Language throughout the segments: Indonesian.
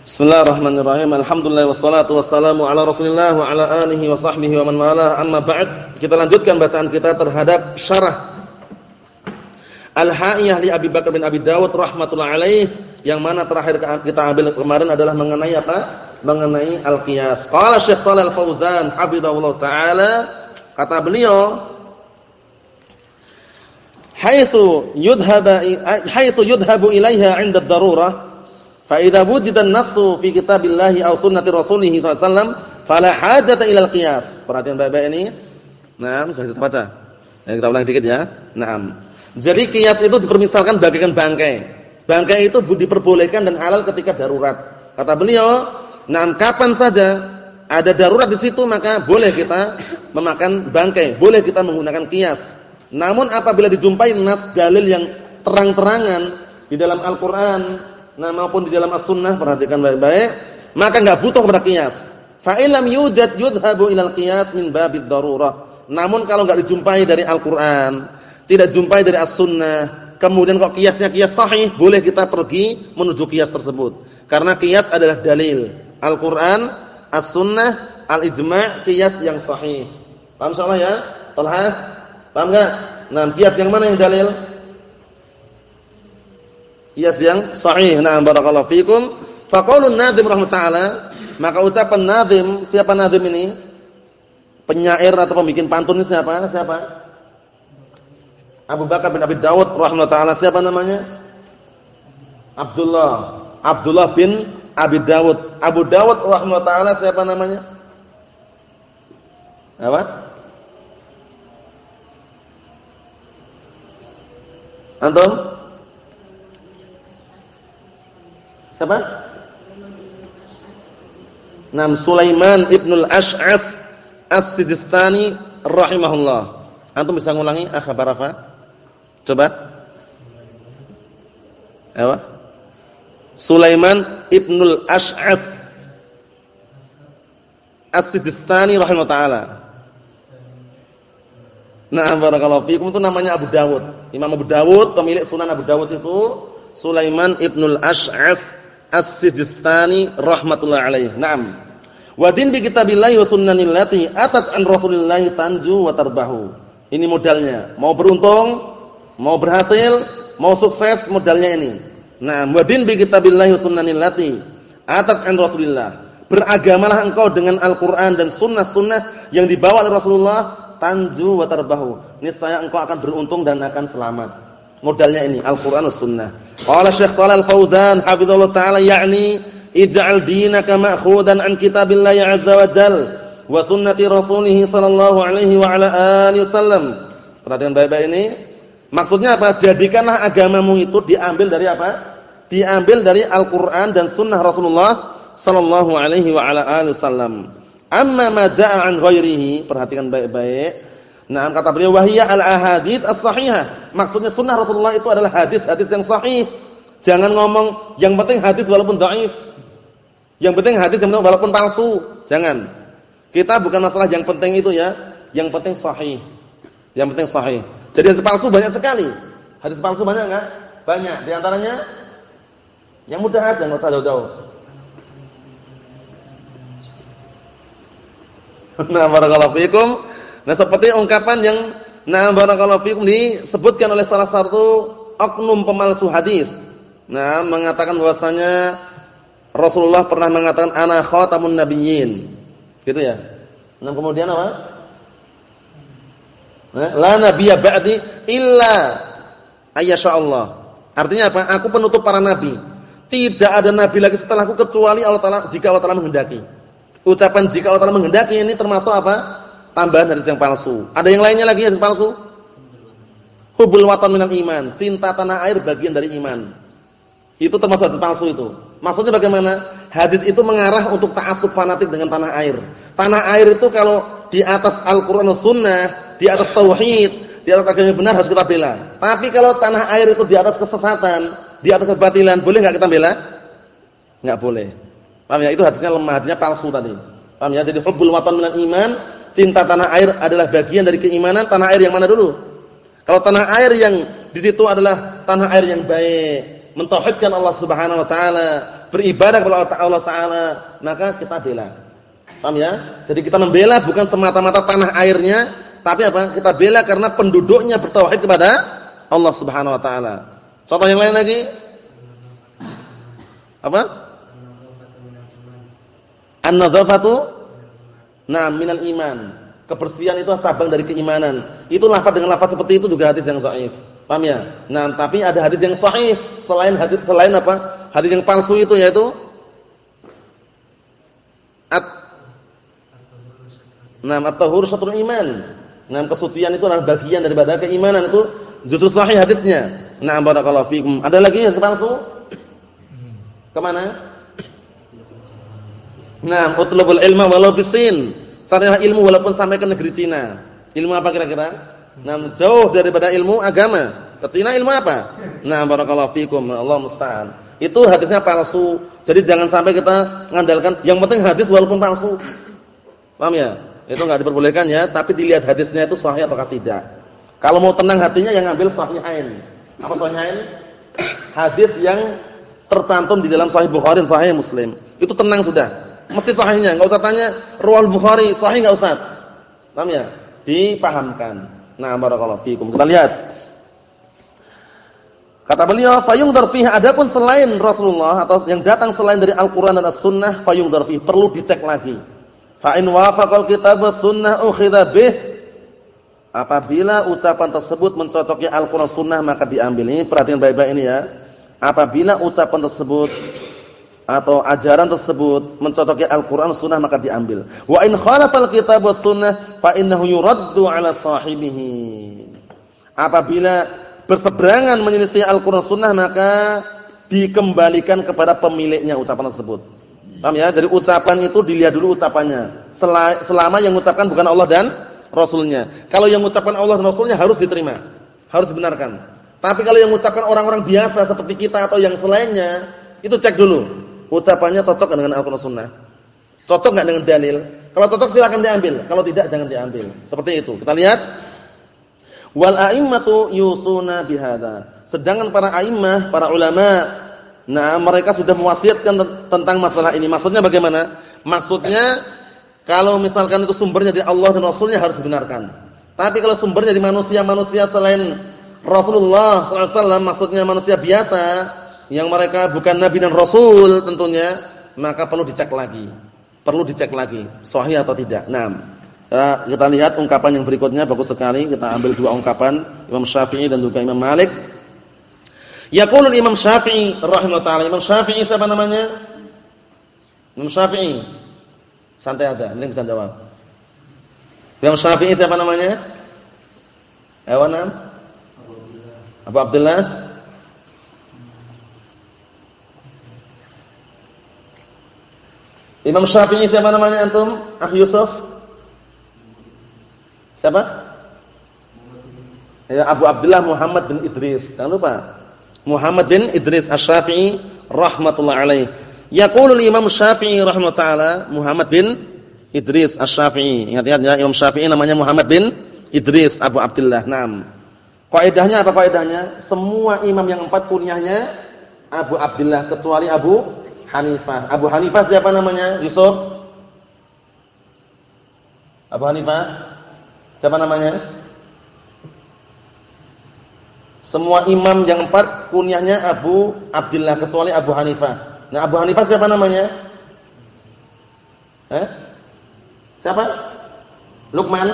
Bismillahirrahmanirrahim. Alhamdulillah wassalatu wassalamu ala Rasulillah wa ala alihi wa sahbihi wa man walah. Amma ba'd. Kita lanjutkan bacaan kita terhadap syarah Al-Ha'iyah li Abi Bakar bin Abi Dawud rahmatullah alaih yang mana terakhir kita ambil kemarin adalah mengenai apa? Mengenai al-qiyas. Qala Syekh Shalal Fauzan hafizahullah taala kata beliau haitsu yudhaba haitsu yudhabu ilaiha 'inda ad-darurah Fa idza wujida an-nassu fi kitabillahi aw sunnati rasulih sallallahu fala hajata ilal qiyas. Perhatian baik-baik ini. Naam, sudah kita baca. Ya, kita ulang dikit ya. Naam. Jadi qiyas itu dipermisalkan bagaikan bangkai. Bangkai itu diperbolehkan dan halal ketika darurat. Kata beliau, "Naam, kapan saja ada darurat di situ maka boleh kita memakan bangkai, boleh kita menggunakan qiyas. Namun apabila dijumpai nas dalil yang terang-terangan di dalam Al-Qur'an nah maupun di dalam as-sunnah perhatikan baik-baik maka enggak butuh kepada qiyas. Fa illam yujad yudhabu ilal qiyas min babid darurah. Namun kalau enggak dijumpai dari Al-Qur'an tidak jumpai dari as-sunnah kemudian kok qiyasnya qiyas sahih boleh kita pergi menuju qiyas tersebut. Karena qiyas adalah dalil. Al-Qur'an as-sunnah al-ijma' qiyas yang sahih. Paham insyaallah ya? Talha? Paham enggak nah qiyas yang mana yang dalil Yes yang sahih. Na'am barakallahu fikum. Faqaulun nadhim rahmatullah maka ucapan nadhim, siapa nadhim ini? Penyair atau pembikin pantun ini siapa? Siapa? Abu Bakar bin Abi Dawud rahmatullah siapa namanya? Abdullah. Abdullah bin Abi Dawud. Abu Dawud rahmatullah siapa namanya? Apa? Antum? Siapa? Nam Sulaiman ibnul Ash'af As-Sijistani rahimahullah. Antum bisa ngulangi akhbar apa? Coba. Apa? Sulaiman ibnul Ash'af As-Sijistani rahimahullah taala. Nah, barakallahu fiikum itu namanya Abu Dawud. Imam Abu Dawud, pemilik Sunan Abu Dawud itu Sulaiman ibnul Ash'af As-Sijistani rahmatullah alaih. Naam. Wa din bi kitabillahi wa sunnanil lati atat an Rasulillah tanju wa tarbahu. Ini modalnya. Mau beruntung, mau berhasil, mau sukses modalnya ini. Naam, wa din bi kitabillahi wa sunnanil lati atat an Rasulillah. Beragamalah engkau dengan Al-Qur'an dan sunnah-sunnah yang dibawa oleh Rasulullah tanju wa tarbahu. Niscaya engkau akan beruntung dan akan selamat. Modalnya ini Al-Qur'an dan sunnah. Qala Syekh Shalal Fauzan hafizallahu taala yakni ij'al dinaka ma'khudan an kitabillahi azza wa jal wa sunnati rasulih sallallahu alaihi wa ala alihi wasallam. Perhatikan baik-baik ini. Maksudnya apa? Jadikanlah agamamu itu diambil dari apa? Diambil dari Al-Qur'an dan sunnah Rasulullah sallallahu alaihi wa ala alihi wasallam. Amma ma jaa'a an ghairihi, perhatikan baik-baik Nah, kata beliau wahiyya al-ahadits as-sahihah. Maksudnya sunnah Rasulullah itu adalah hadis-hadis yang sahih. Jangan ngomong yang penting hadis walaupun dhaif. Yang penting hadis yang penting walaupun palsu. Jangan. Kita bukan masalah yang penting itu ya, yang penting sahih. Yang penting sahih. Jadi hadis palsu banyak sekali. Hadis palsu banyak enggak? Banyak. Di antaranya yang mudah aja enggak usah jauh-jauh. Nah, barakallahu fikum. Nah, seperti ungkapan yang nah barakallahu fikum disebutkan oleh salah satu oknum pemalsu hadis. Nah, mengatakan bahwasanya Rasulullah pernah mengatakan ana khatamun nabiyyin. Gitu ya. Nah, kemudian apa? Nah, la nabiyya ba'di illa ayyasha Allah. Artinya apa? Aku penutup para nabi. Tidak ada nabi lagi setelahku kecuali Allah Taala jika Allah Taala menghendaki. Ucapan jika Allah Taala menghendaki ini termasuk apa? Tambahan hadis yang palsu. Ada yang lainnya lagi hadis palsu? Hubul watan minal iman, cinta tanah air bagian dari iman. Itu termasuk hadis palsu itu. Maksudnya bagaimana? Hadis itu mengarah untuk ta'assub fanatik dengan tanah air. Tanah air itu kalau di atas Al-Qur'an dan Sunnah, di atas tauhid, di atas agama benar harus kita bela. Tapi kalau tanah air itu di atas kesesatan, di atas kebatilan, boleh enggak kita bela? Enggak boleh. Paham ya? Itu hadisnya lemah, hadisnya palsu tadi. Paham ya? Jadi hubul watan minal iman, cinta tanah air adalah bagian dari keimanan, tanah air yang mana dulu? Kalau tanah air yang di situ adalah tanah air yang baik, mentauhidkan Allah Subhanahu wa taala, beribadah kepada Allah Taala, maka kita bela. Paham ya? Jadi kita membela bukan semata-mata tanah airnya, tapi apa? Kita bela karena penduduknya bertauhid kepada Allah Subhanahu wa taala. Contoh yang lain lagi? Apa? An-nadzafatu nah minal iman. Kebersihan itu cabang dari keimanan. Itu lafaz dengan lafaz seperti itu juga hadis yang dhaif. Paham ya? Nah, tapi ada hadis yang sahih selain hadis selain apa? Hadis yang palsu itu yaitu at Nah, at-tahur syatrul iman. Nah, kesucian itu adalah bagian daripada keimanan itu justru sahih hadisnya. Nah, barakallahu fikum. Ada lagi yang palsu? Ke mana? Nah, utlubul ilma walau bisin. Carilah ilmu walaupun sampai ke negeri Cina. Ilmu apa kira-kira? Nah, jauh daripada ilmu agama. Ke Cina ilmu apa? Nah, barakallahu fikum. Allah musta'an. Itu hadisnya palsu. Jadi jangan sampai kita mengandalkan yang penting hadis walaupun palsu. Paham ya? Itu enggak diperbolehkan ya, tapi dilihat hadisnya itu sahih atau tidak. Kalau mau tenang hatinya yang ngambil sahihain. Apa sahihain? Hadis yang tercantum di dalam sahih Bukhari dan sahih Muslim. Itu tenang sudah. Mesti sahihnya, enggak usah tanya riwayat Bukhari sahih enggak usah. Paham ya? Dipahamkan. Nah, barakallahu fikum. Kita lihat. Kata beliau, fayungdar fihi adapun selain Rasulullah atau yang datang selain dari Al-Qur'an dan As-Sunnah, fayungdar fihi perlu dicek lagi. Fa in wafaqal kitab was-sunnah ukhidha bih. Apabila ucapan tersebut mencocoki Al-Qur'an Sunnah maka diambil. Ini perhatian baik-baik ini ya. Apabila ucapan tersebut atau ajaran tersebut mencocoki Al-Qur'an Sunnah maka diambil. Wa in khalafal kitab was sunnah fa innahu yuraddu ala sahibihi. Apabila berseberangan menyelisih Al-Qur'an Sunnah maka dikembalikan kepada pemiliknya ucapan tersebut. Paham ya? Jadi ucapan itu dilihat dulu ucapannya. Selama yang mengucapkan bukan Allah dan Rasulnya. Kalau yang mengucapkan Allah dan Rasulnya harus diterima. Harus dibenarkan. Tapi kalau yang mengucapkan orang-orang biasa seperti kita atau yang selainnya, itu cek dulu. Ucapannya cocok dengan Al-Quran Sunnah. Cocok nggak dengan dalil? Kalau cocok silakan diambil. Kalau tidak jangan diambil. Seperti itu. Kita lihat. Wal a'immatu yusuna bihada. Sedangkan para a'immah, para ulama Nah, mereka sudah mewasiatkan tentang masalah ini. Maksudnya bagaimana? Maksudnya kalau misalkan itu sumbernya dari Allah dan Rasulnya harus dibenarkan. Tapi kalau sumbernya dari manusia-manusia selain Rasulullah SAW, maksudnya manusia biasa yang mereka bukan Nabi dan Rasul tentunya, maka perlu dicek lagi. Perlu dicek lagi, sahih atau tidak. Nah, kita lihat ungkapan yang berikutnya bagus sekali. Kita ambil dua ungkapan Imam Syafi'i dan juga Imam Malik. Yaqulul Imam Syafi'i rahimahullah taala. Imam Syafi'i siapa namanya? Imam Syafi'i. Santai aja, ini bisa jawab. Imam Syafi'i siapa namanya? Ewanam? Abu Abdullah. Imam Syafi'i siapa namanya antum? Ah Yusuf? Siapa? Ya Abu Abdullah Muhammad bin Idris. Jangan lupa. Muhammad bin Idris Asy-Syafi'i rahmatullah alaih. Yaqulu Imam Syafi'i rahimahullah taala Muhammad bin Idris Asy-Syafi'i. Ingat-ingat ya Imam Syafi'i namanya Muhammad bin Idris Abu Abdullah. Naam. Kaidahnya apa kaidahnya? Semua imam yang empat kunyahnya Abu Abdullah kecuali Abu Hanifah. Abu Hanifah siapa namanya? Yusuf? Abu Hanifah? Siapa namanya? Semua imam yang empat kunyahnya Abu Abdullah kecuali Abu Hanifah. Nah, Abu Hanifah siapa namanya? Eh? Siapa? Lukman.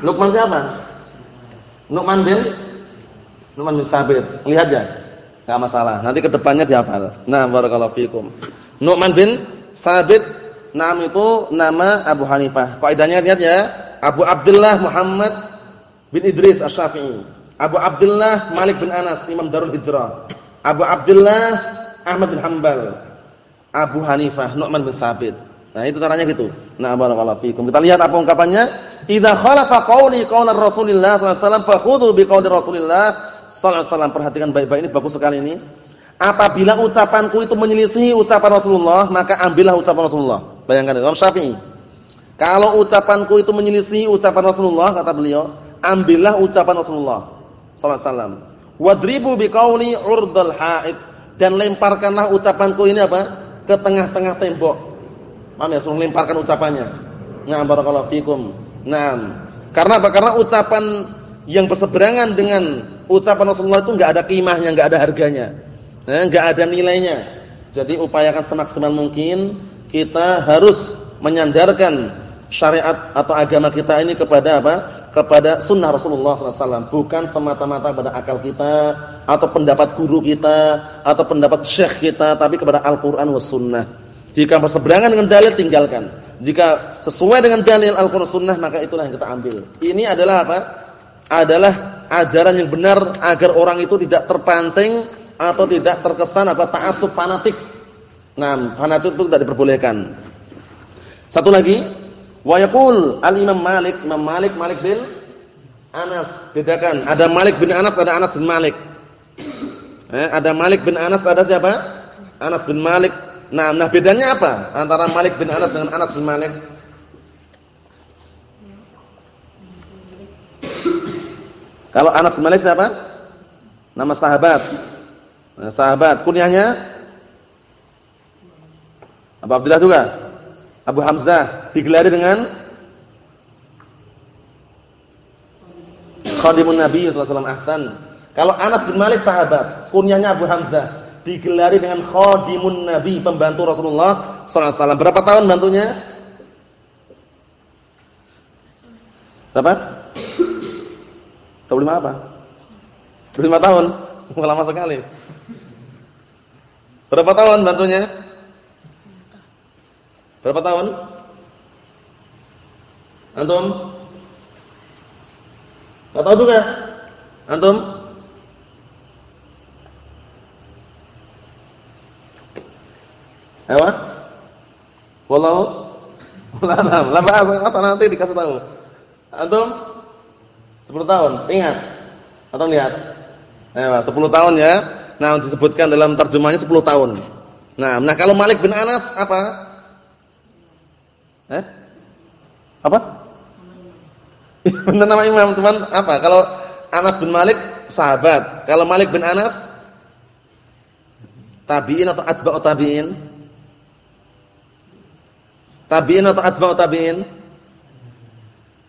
Lukman siapa? Lukman bin Lukman bin Sabit. Lihat ya. Enggak masalah. Nanti ke depannya dihafal. Nah, barakallahu fikum. Nu'man bin Sabit nama itu nama Abu Hanifah. Kaidahnya lihat ya. Abu Abdullah Muhammad bin Idris Asy-Syafi'i. Abu Abdullah Malik bin Anas, Imam Darul Hijrah. Abu Abdullah Ahmad bin Hanbal. Abu Hanifah Nu'man bin Sabit. Nah, itu caranya gitu. Nah, barakallahu fikum. Kita lihat apa ungkapannya? Idza khalafa qawli qawla Rasulillah sallallahu alaihi wasallam fakhudhu bi qawli Rasulillah sallallahu alaihi wasallam. Perhatikan baik-baik ini bagus sekali ini. Apabila ucapanku itu menyelisihi ucapan Rasulullah, maka ambillah ucapan Rasulullah. Bayangkan Imam Syafi'i. Kalau ucapanku itu menyelisihi ucapan Rasulullah, kata beliau, ambillah ucapan Rasulullah sallallahu alaihi wasallam. Wadribu biqauli urdal haid dan lemparkanlah ucapanku ini apa? ke tengah-tengah tembok. Paham ya? Suruh lemparkan ucapannya. Nah, barakallahu fikum. Nah, karena apa? Karena ucapan yang berseberangan dengan ucapan Rasulullah itu enggak ada kimahnya, enggak ada harganya. Nah, enggak ada nilainya. Jadi upayakan semaksimal mungkin kita harus menyandarkan syariat atau agama kita ini kepada apa? kepada sunnah Rasulullah SAW, bukan semata-mata pada akal kita atau pendapat guru kita atau pendapat syekh kita, tapi kepada Al-Quran was sunnah. Jika berseberangan dengan dalil tinggalkan. Jika sesuai dengan dalil Al-Quran sunnah maka itulah yang kita ambil. Ini adalah apa? Adalah ajaran yang benar agar orang itu tidak terpancing atau tidak terkesan apa ta'assub fanatik. Nah, fanatik itu tidak diperbolehkan. Satu lagi, Wa yaqul al-Imam Malik, Imam Malik Malik bin Anas. Bedakan, ada Malik bin Anas, ada Anas bin Malik. Eh, ada Malik bin Anas, ada siapa? Anas bin Malik. Nah, nah bedanya apa antara Malik bin Anas dengan Anas bin Malik? Kalau Anas bin Malik siapa? Nama sahabat. Nah, sahabat. Kunyahnya? Abu Abdullah juga? Abu Hamzah digelari dengan Khadimun Nabi sallallahu alaihi ahsan. Kalau Anas bin Malik sahabat, kunyahnya Abu Hamzah, digelari dengan Khadimun Nabi, pembantu Rasulullah sallallahu alaihi wasallam. Berapa tahun bantunya? Berapa? 25 apa? 25 tahun. Lama sekali. Berapa tahun bantunya? Berapa tahun? Antum? Enggak tahu juga. Antum? Apa? Wallahu a'lam. La ba'as nanti dikasih tahu. Antum? 10 tahun. Ingat. Atau lihat? Ayo, 10 tahun ya. Nah, disebutkan dalam terjemahnya 10 tahun. Nah, nah kalau Malik bin Anas apa? Eh? Apa? Benar nama imam, teman apa? Kalau Anas bin Malik sahabat. Kalau Malik bin Anas tabi'in atau atba'ut tabi'in? Tabi'in atau atba'ut tabi'in?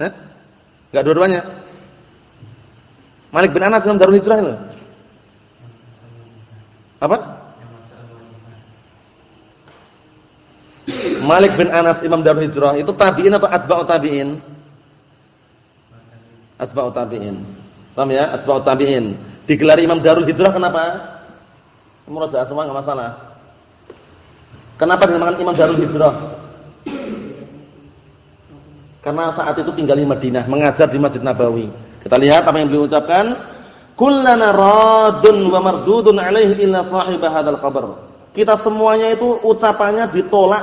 Hah? Enggak dua-duanya. Malik bin Anas Imam Darul Hijrah loh. Apa? Malik bin Anas Imam Darul Hijrah itu tabi'in atau atba'u tabi'in? Atba'u tabi'in. Paham ya? Atba'u tabi'in. Digelari Imam Darul Hijrah kenapa? Murajaah semua enggak masalah. Kenapa dinamakan Imam Darul Hijrah? Karena saat itu tinggal di Madinah, mengajar di Masjid Nabawi. Kita lihat apa yang beliau ucapkan. Kullana radun wa mardudun alaihi illa sahib hadzal qabr. Kita semuanya itu ucapannya ditolak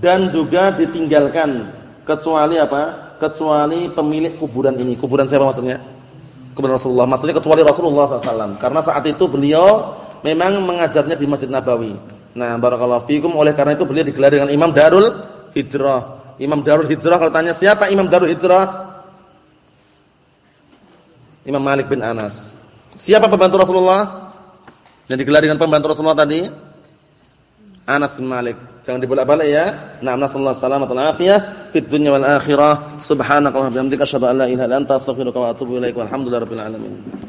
dan juga ditinggalkan kecuali apa? Kecuali pemilik kuburan ini. Kuburan siapa maksudnya? Kuburan Rasulullah. Maksudnya kecuali Rasulullah SAW. Karena saat itu beliau memang mengajarnya di Masjid Nabawi. Nah, barakallahu fikum. Oleh karena itu beliau digelar dengan Imam Darul Hijrah. Imam Darul Hijrah kalau tanya siapa Imam Darul Hijrah? Imam Malik bin Anas. Siapa pembantu Rasulullah? Yang digelar dengan pembantu Rasulullah tadi? Anas bin Malik. Jangan dibolak-balik ya. Na'am nasallahu salamatan wal afiyah fid dunya wal akhirah. Subhanakallahumma wa bihamdika asyhadu an la ilaha illa anta astaghfiruka wa atubu ilaik. Walhamdulillahirabbil alamin.